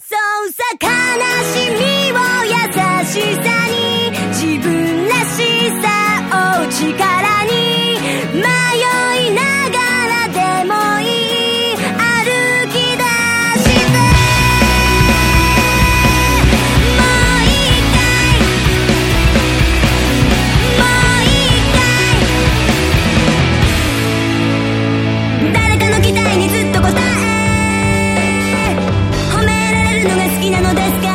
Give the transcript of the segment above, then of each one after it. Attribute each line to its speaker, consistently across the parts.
Speaker 1: そうさ悲しみを優しさ。好きなのですか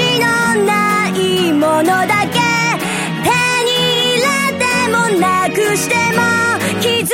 Speaker 1: のないものだけ手に入れてもなくしても気